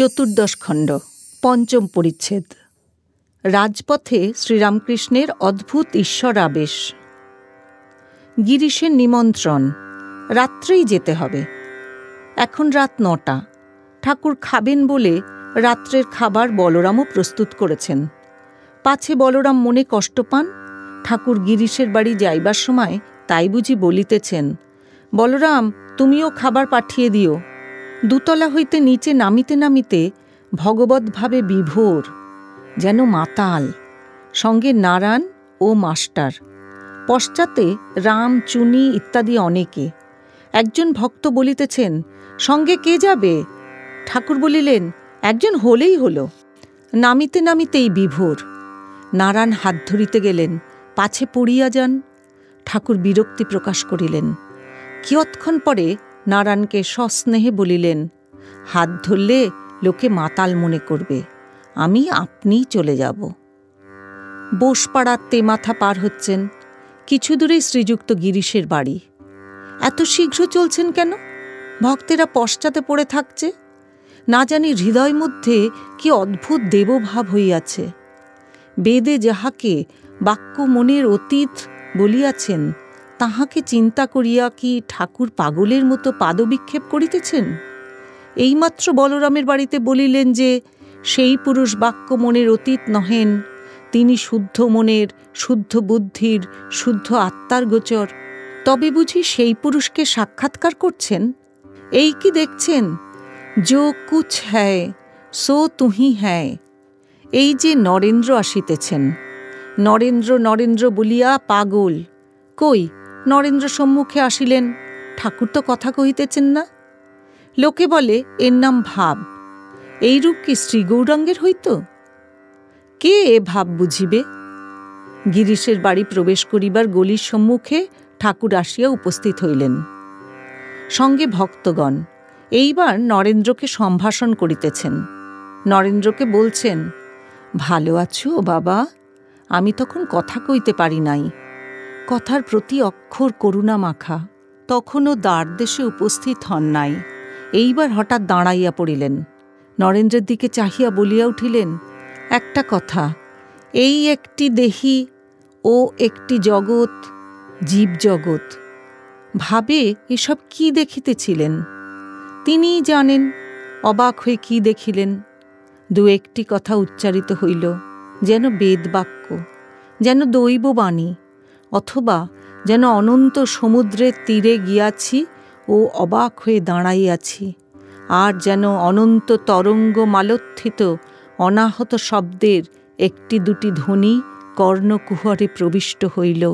চতুর্দশ খণ্ড, পঞ্চম পরিচ্ছেদ। রাজপথে শ্রীরামকৃষ্ণের অদ্ভুত ঈশ্বর আবেশ। গিরিশের নিমন্ত্রণ, রাত্রেই যেতে হবে। এখন রাত নটা, ঠাকুর খাবেন বলে রাত্রের খাবার বলরামও প্রস্তুত করেছেন। পাছে বলরাম মনে কষ্ট পান, ঠাকুর গিরিশের বাড়ি যাইবার সময় তাই বুঝি বলিতেছেন, বলরাম, তুমিও খাবার পাঠিয়ে দিও। দুতলা হইতে নিচে নামিতে নামিতে ভগবৎভাবে বিভোর, যেন মাতাল, সঙ্গে নারায়ণ ও মাস্টার। পশ্চাতে রাম, চুনি ইত্যাদি অনেকে। একজন ভক্ত বলিতেছেন, সঙ্গে কে যাবে? ঠাকুর বলিলেন, একজন হলেই হলো। নামিতে নামিতেই বিভোর। নারায়ণ হাত ধরিতে গেলেন, পাছে পড়িয়া যান। ঠাকুর বিরক্তি প্রকাশ করিলেন। কিয়ৎক্ষণ পরে নারায়ণকে সস্নেহে বলিলেন, হাত ধরলে লোকে মাতাল মনে করবে। আমি আপনিই চলে যাব। বোসপাড়ার তেমাথা পার হচ্ছেন। কিছু দূরেই শ্রীযুক্ত গিরিশের বাড়ি। এত শীঘ্র চলছেন কেন? ভক্তেরা পশ্চাতে পড়ে থাকছে। না জানি হৃদয় মধ্যে কি অদ্ভুত দেবভাব হইয়াছে। বেদে যাহাকে বাক্য মনের অতীত বলিয়াছেন তাহাকে চিন্তা করিয়া কি ঠাকুর পাগলের মতো পাদবিক্ষেপ করিতেছেন? এইমাত্র বলরামের বাড়িতে বলিলেন যে, সেই পুরুষ বাক্য মনের অতীত নহেন, তিনি শুদ্ধ মনের, শুদ্ধ বুদ্ধির, শুদ্ধ আত্মার গোচর। তবে বুঝি সেই পুরুষকে সাক্ষাৎকার করছেন? এই কি দেখছেন? যো কুছ হ্যায়, সো তুহি হ্যায়। এই যে নরেন্দ্র আসিতেছেন। নরেন্দ্র নরেন্দ্র বলিয়া, পাগল। কই? নরেন্দ্র সম্মুখে আসিলেন। ঠাকুর তো কথা কহিতেছেন না। লোকে বলে, এর নাম ভাব। এইরূপ কি শ্রী গৌরাঙ্গের হইত? কে এ ভাব বুঝিবে? গিরিশের বাড়ি প্রবেশ করিবার গলির সম্মুখে ঠাকুর আসিয়া উপস্থিত হইলেন। সঙ্গে ভক্তগণ, এইবার নরেন্দ্রকে সম্ভাষণ করিতেছেন। নরেন্দ্রকে বলছেন, ভালো আছো বাবা? আমি তখন কথা কইতে পারি নাই। কথার প্রতি অক্ষর করুণা মাখা। তখনও দ্বারদেশে উপস্থিত হন নাই। এইবার হঠাৎ দাঁড়াইয়া পড়িলেন। নরেন্দ্রের দিকে চাহিয়া বলিয়া উঠিলেন, একটা কথা, এই একটি দেহি ও একটি জগৎ জীব জগৎ ভাবে এসব কি দেখিতেছিলেন? তিনিই জানেন, অবাক হয়ে কি দেখিলেন? দু একটি কথা উচ্চারিত হইল, যেন বেদবাক্য, যেন দৈববাণী অথবা যেন অনন্ত সমুদ্রের তীরে গিয়াছি ও অবাক হয়ে দাঁড়াইয়াছি। আর যেন অনন্ত তরঙ্গ মালত্থিত অনাহত শব্দের একটি দুটি ধ্বনি কর্ণকুহরে প্রবিষ্ট হইল।